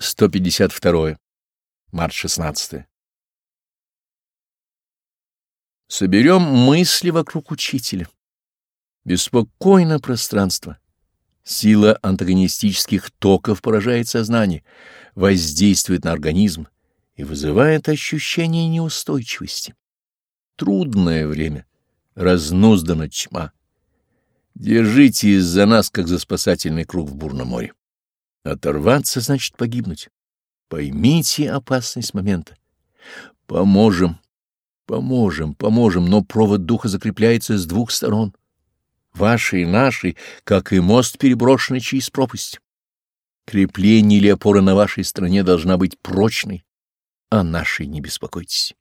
152. Март 16. Соберем мысли вокруг учителя. Беспокойно пространство. Сила антагонистических токов поражает сознание, воздействует на организм и вызывает ощущение неустойчивости. Трудное время, разнуздана тьма. Держитесь за нас, как за спасательный круг в бурном море. Оторваться значит погибнуть. Поймите опасность момента. Поможем, поможем, поможем, но провод духа закрепляется с двух сторон. Вашей и нашей, как и мост, переброшенный через пропасть. Крепление или опора на вашей стороне должна быть прочной, а нашей не беспокойтесь.